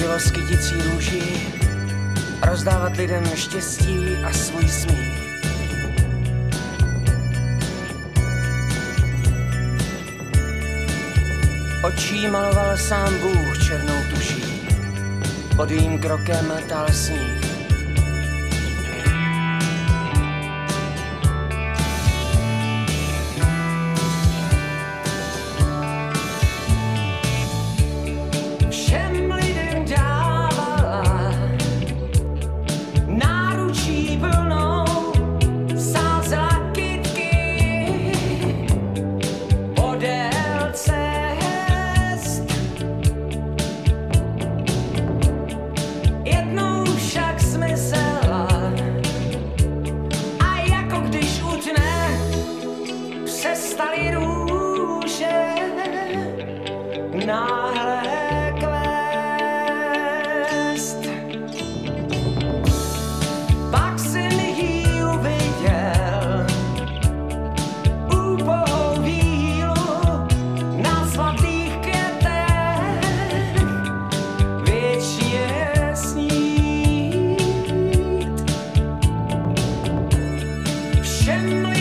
bylo skytící růži, rozdávat lidem štěstí a svůj smích. Očí maloval sám Bůh černou tuší, pod jím krokem tal sníh. Can we